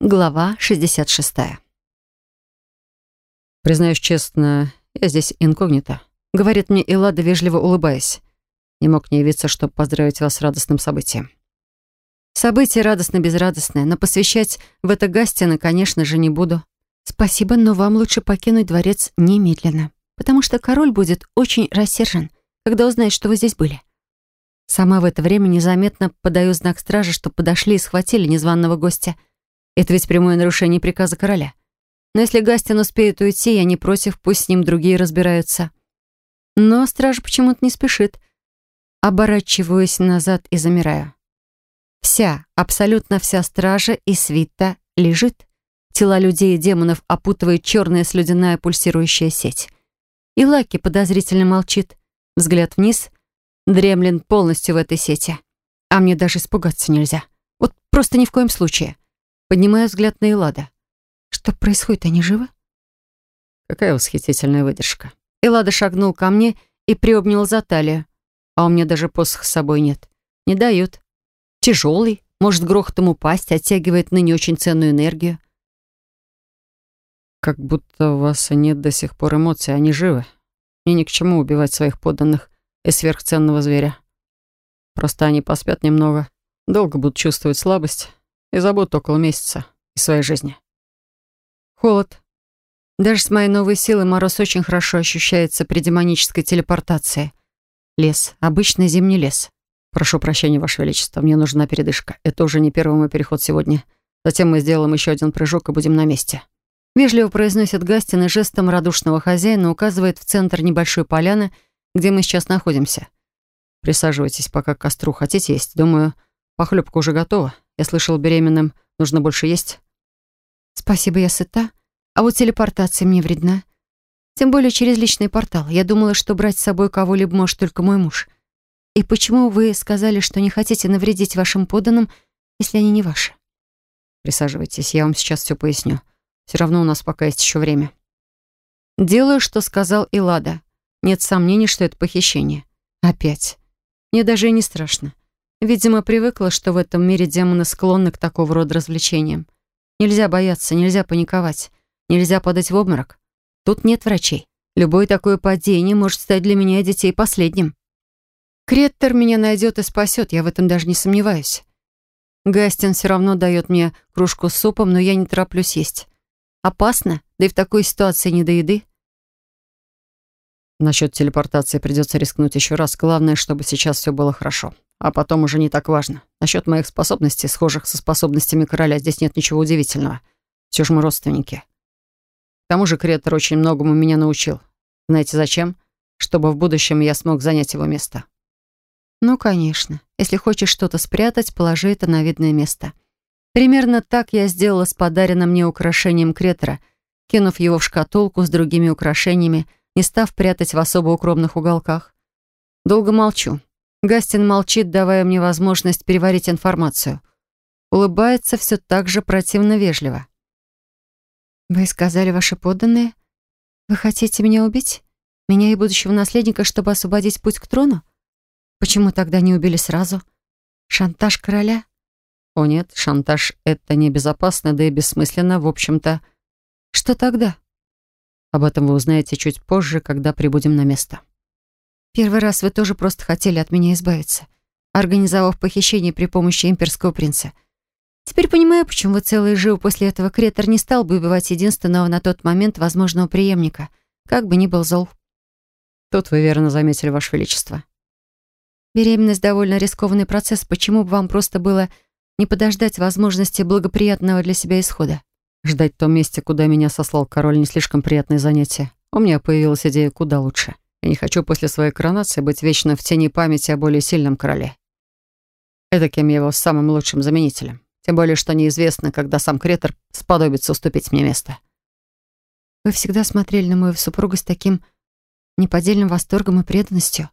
Глава 66. «Признаюсь честно, я здесь инкогнито», — говорит мне Эллада, вежливо улыбаясь. Не мог не явиться, чтобы поздравить вас с радостным событием. Событие радостно-безрадостное, но посвящать в это Гастина, конечно же, не буду. Спасибо, но вам лучше покинуть дворец немедленно, потому что король будет очень рассержен, когда узнает, что вы здесь были. Сама в это время незаметно подаю знак стражи, чтобы подошли и схватили незваного гостя — это ведь прямое нарушение приказа короля. Но если Гастин успеет уйти, я не против, пусть с ним другие разбираются. Но стража почему-то не спешит. Оборачиваюсь назад и замираю. Вся, абсолютно вся стража и свита лежит. Тела людей и демонов опутывает черная слюдяная пульсирующая сеть. И Лаки подозрительно молчит. Взгляд вниз. Дремлин полностью в этой сети. А мне даже испугаться нельзя. Вот просто ни в коем случае. Поднимаю взгляд на Элада. Что происходит, они живы? Какая восхитительная выдержка. Элада шагнул ко мне и приобнял за талию. А у меня даже посох с собой нет. Не дают. Тяжелый, может грохотом упасть, оттягивает ныне очень ценную энергию. Как будто у вас нет до сих пор эмоций, они живы. Мне ни к чему убивать своих подданных и сверхценного зверя. Просто они поспят немного, долго будут чувствовать слабость, и забудут около месяца из своей жизни. Холод. Даже с моей новой силой мороз очень хорошо ощущается при демонической телепортации. Лес. Обычный зимний лес. Прошу прощения, Ваше Величество, мне нужна передышка. Это уже не первый мой переход сегодня. Затем мы сделаем еще один прыжок и будем на месте. Вежливо произносит Гастин и жестом радушного хозяина указывает в центр небольшой поляны, где мы сейчас находимся. Присаживайтесь, пока к костру хотите есть. Думаю, похлебка уже готова. Я слышал, беременным нужно больше есть. Спасибо, я сыта. А вот телепортация мне вредна. Тем более через личный портал. Я думала, что брать с собой кого-либо может только мой муж. И почему вы сказали, что не хотите навредить вашим подданным, если они не ваши? Присаживайтесь, я вам сейчас все поясню. Все равно у нас пока есть еще время. Делаю, что сказал Илада. Нет сомнений, что это похищение. Опять. Мне даже и не страшно. Видимо, привыкла, что в этом мире демоны склонны к такого рода развлечениям. Нельзя бояться, нельзя паниковать, нельзя падать в обморок. Тут нет врачей. Любое такое падение может стать для меня и детей последним. Креттер меня найдет и спасет, я в этом даже не сомневаюсь. Гастин все равно дает мне кружку с супом, но я не тороплюсь есть. Опасно, да и в такой ситуации не до еды. Насчет телепортации придется рискнуть еще раз. Главное, чтобы сейчас все было хорошо. А потом уже не так важно. Насчет моих способностей, схожих со способностями короля, здесь нет ничего удивительного. Все же мы родственники. К тому же Кретор очень многому меня научил. Знаете зачем? Чтобы в будущем я смог занять его место. Ну, конечно. Если хочешь что-то спрятать, положи это на видное место. Примерно так я сделала с подаренным мне украшением Кретора, кинув его в шкатулку с другими украшениями, не став прятать в особо укромных уголках. Долго молчу. Гастин молчит, давая мне возможность переварить информацию. Улыбается все так же противно вежливо. «Вы сказали, ваши подданные? Вы хотите меня убить? Меня и будущего наследника, чтобы освободить путь к трону? Почему тогда не убили сразу? Шантаж короля?» «О нет, шантаж — это небезопасно, да и бессмысленно, в общем-то». «Что тогда?» «Об этом вы узнаете чуть позже, когда прибудем на место». Первый раз вы тоже просто хотели от меня избавиться, организовав похищение при помощи имперского принца. Теперь понимаю, почему вы целый жив после этого Кретор не стал бы убивать единственного на тот момент возможного преемника, как бы ни был зол. Тут вы верно заметили, Ваше Величество. Беременность — довольно рискованный процесс. Почему бы вам просто было не подождать возможности благоприятного для себя исхода? Ждать в том месте, куда меня сослал король, не слишком приятное занятие. У меня появилась идея куда лучше. Я не хочу после своей коронации быть вечно в тени памяти о более сильном короле. Это кем я его самым лучшим заменителем. Тем более, что неизвестно, когда сам Кретор сподобится уступить мне место. Вы всегда смотрели на мою супругу с таким неподдельным восторгом и преданностью.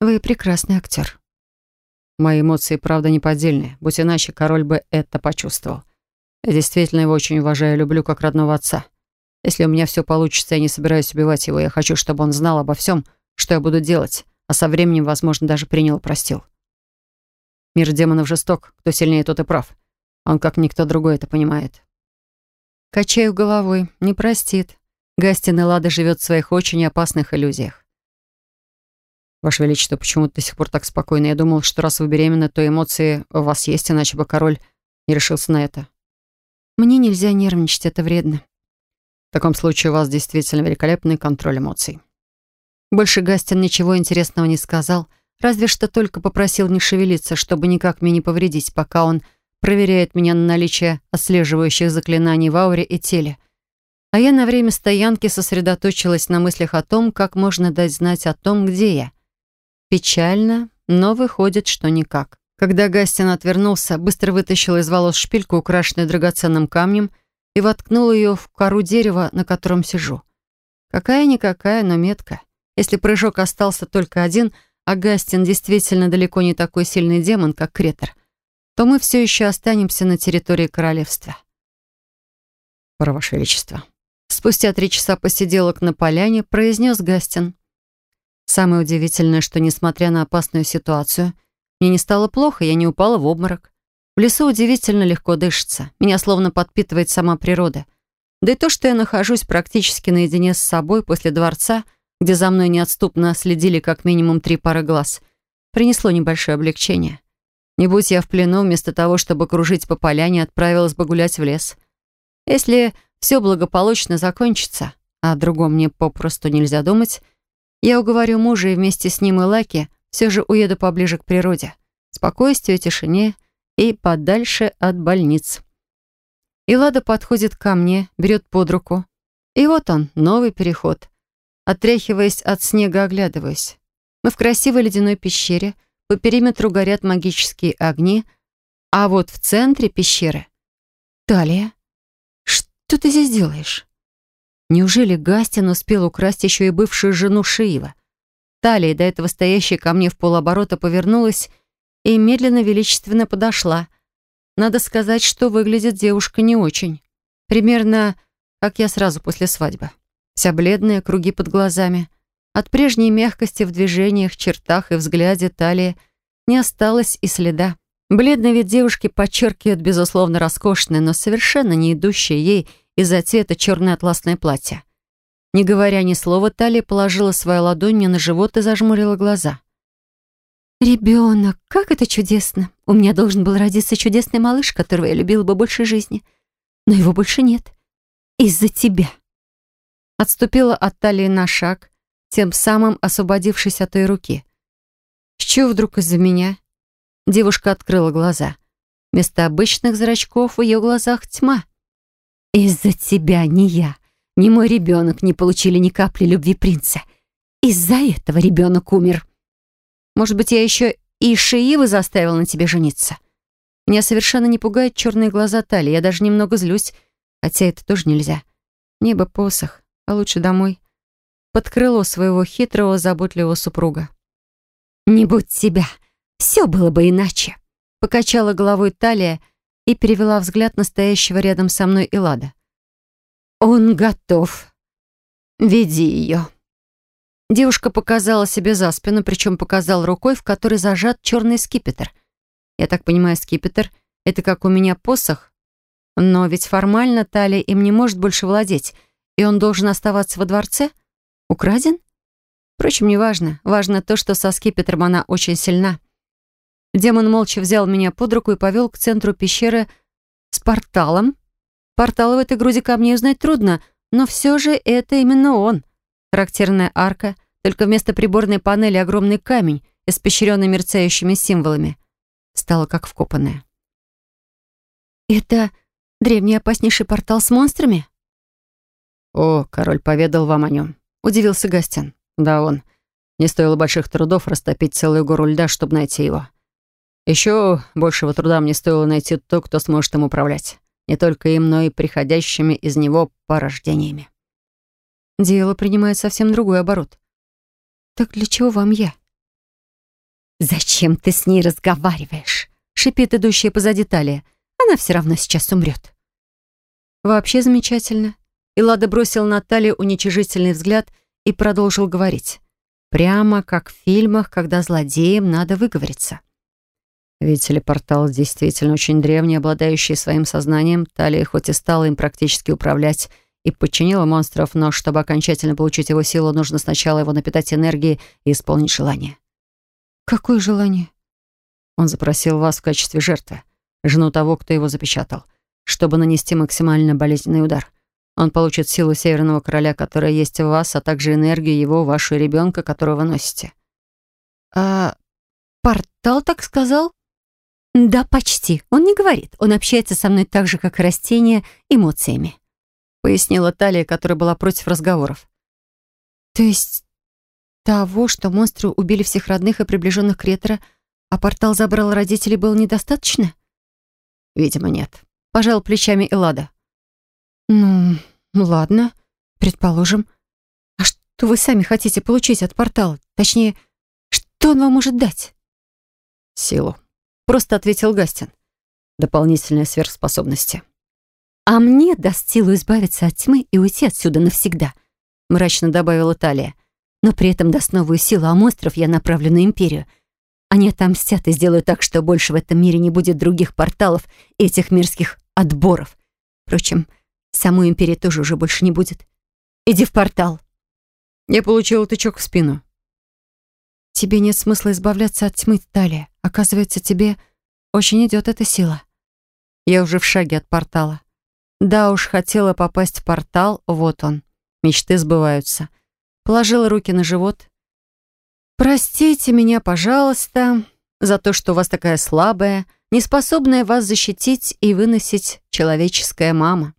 Вы прекрасный актер. Мои эмоции, правда, неподдельные. Будь иначе, король бы это почувствовал. Я действительно его очень уважаю и люблю как родного отца. Если у меня все получится, я не собираюсь убивать его. Я хочу, чтобы он знал обо всем, что я буду делать, а со временем, возможно, даже принял и простил. Мир демонов жесток. Кто сильнее, тот и прав. Он, как никто другой, это понимает. Качаю головой. Не простит. Гастин Лада живет в своих очень опасных иллюзиях. Ваше Величество, почему до сих пор так спокойно? Я думал, что раз вы беременны, то эмоции у вас есть, иначе бы король не решился на это. Мне нельзя нервничать, это вредно. В таком случае у вас действительно великолепный контроль эмоций. Больше Гастин ничего интересного не сказал, разве что только попросил не шевелиться, чтобы никак мне не повредить, пока он проверяет меня на наличие отслеживающих заклинаний в ауре и теле. А я на время стоянки сосредоточилась на мыслях о том, как можно дать знать о том, где я. Печально, но выходит, что никак. Когда Гастин отвернулся, быстро вытащил из волос шпильку, украшенную драгоценным камнем, и воткнул ее в кору дерева, на котором сижу. Какая-никакая, но метка. Если прыжок остался только один, а Гастин действительно далеко не такой сильный демон, как Кретор — то мы все еще останемся на территории королевства. «Пора, Ваше Величество». Спустя три часа посиделок на поляне произнес Гастин. Самое удивительное, что, несмотря на опасную ситуацию, мне не стало плохо, я не упала в обморок. В лесу удивительно легко дышится. Меня словно подпитывает сама природа. Да и то, что я нахожусь практически наедине с собой после дворца, где за мной неотступно следили как минимум три пары глаз, принесло небольшое облегчение. Не будь я в плену, вместо того, чтобы кружить по поляне, отправилась бы гулять в лес. Если все благополучно закончится, а о другом мне попросту нельзя думать, я уговорю мужа и вместе с ним и Лаки все же уеду поближе к природе, спокойствию, тишине и подальше от больниц. И Лада подходит ко мне, берет под руку. И вот он, новый переход. Отряхиваясь от снега, оглядываюсь. Мы в красивой ледяной пещере, по периметру горят магические огни, а вот в центре пещеры... Талия, что ты здесь делаешь? Неужели Гастин успел украсть еще и бывшую жену Шиива? Талия, до этого стоящая ко мне в полоборота, повернулась и медленно величественно подошла. Надо сказать, что выглядит девушка не очень. Примерно как я сразу после свадьбы. Вся бледная, круги под глазами. От прежней мягкости в движениях, чертах и взгляде талии не осталось и следа. Бледный вид девушки подчеркивает, безусловно, роскошное, но совершенно не идущее ей из-за цвета черное атласное платье. Не говоря ни слова, Талия положила свою ладонь мне на живот и зажмурила глаза. «Ребенок, как это чудесно! У меня должен был родиться чудесный малыш, которого я любила бы больше жизни. Но его больше нет. Из-за тебя!» Отступила от Талии на шаг, тем самым освободившись от той руки. «С чего вдруг из-за меня?» Девушка открыла глаза. Вместо обычных зрачков в ее глазах тьма. «Из-за тебя ни я, ни мой ребенок не получили ни капли любви принца. Из-за этого ребенок умер. Может быть, я еще и Шиивы заставил на тебе жениться? Меня совершенно не пугают черные глаза Тали. Я даже немного злюсь, хотя это тоже нельзя. Небо посох, а лучше домой под крыло своего хитрого, заботливого супруга. «Не будь себя, все было бы иначе», — покачала головой Талия и перевела взгляд настоящего рядом со мной Илада. «Он готов. Веди ее». Девушка показала себе за спину, причем показала рукой, в которой зажат черный скипетр. Я так понимаю, скипетр — это как у меня посох, но ведь формально Талия им не может больше владеть, и он должен оставаться во дворце — Украден? Впрочем, не важно. Важно то, что со скипетром она очень сильна. Демон молча взял меня под руку и повел к центру пещеры с порталом. Портал в этой груди камней узнать трудно, но все же это именно он. Характерная арка, только вместо приборной панели огромный камень, испещренный мерцающими символами. Стало как вкопанное. «Это древний опаснейший портал с монстрами?» «О, король поведал вам о нем удивился Гастин. Да, он. Не стоило больших трудов растопить целую гору льда, чтобы найти его. Еще большего труда мне стоило найти то, кто сможет им управлять. Не только им, но и приходящими из него порождениями. Дело принимает совсем другой оборот. Так для чего вам я? «Зачем ты с ней разговариваешь?» — шипит идущая позади талия. «Она все равно сейчас умрет». «Вообще замечательно. И Лада бросил на Талию уничижительный взгляд и продолжил говорить. Прямо как в фильмах, когда злодеям надо выговориться. Видите ли, портал действительно очень древний, обладающий своим сознанием. Талия хоть и стала им практически управлять и подчинила монстров, но чтобы окончательно получить его силу, нужно сначала его напитать энергией и исполнить желание. «Какое желание?» Он запросил вас в качестве жертвы, жену того, кто его запечатал, чтобы нанести максимально болезненный удар. Он получит силу Северного Короля, которая есть в вас, а также энергию его, вашего ребенка, которого вы носите. «А портал так сказал?» «Да, почти. Он не говорит. Он общается со мной так же, как и растения, эмоциями», пояснила Талия, которая была против разговоров. «То есть того, что монстры убили всех родных и приближенных Кретера, а портал забрал родителей, было недостаточно?» «Видимо, нет», — пожал плечами Элада. «Ну, ладно, предположим. А что вы сами хотите получить от портала? Точнее, что он вам может дать?» «Силу», — просто ответил Гастин. «Дополнительные сверхспособности». «А мне даст силу избавиться от тьмы и уйти отсюда навсегда», — мрачно добавила Талия. «Но при этом даст новую силу, а монстров я направлю на Империю. Они отомстят и сделают так, что больше в этом мире не будет других порталов и этих мирских отборов. Впрочем, Самой империи тоже уже больше не будет. Иди в портал. Я получил тычок в спину. Тебе нет смысла избавляться от тьмы, Талия. Оказывается, тебе очень идет эта сила. Я уже в шаге от портала. Да уж, хотела попасть в портал, вот он. Мечты сбываются. Положила руки на живот. «Простите меня, пожалуйста, за то, что у вас такая слабая, неспособная вас защитить и выносить человеческая мама».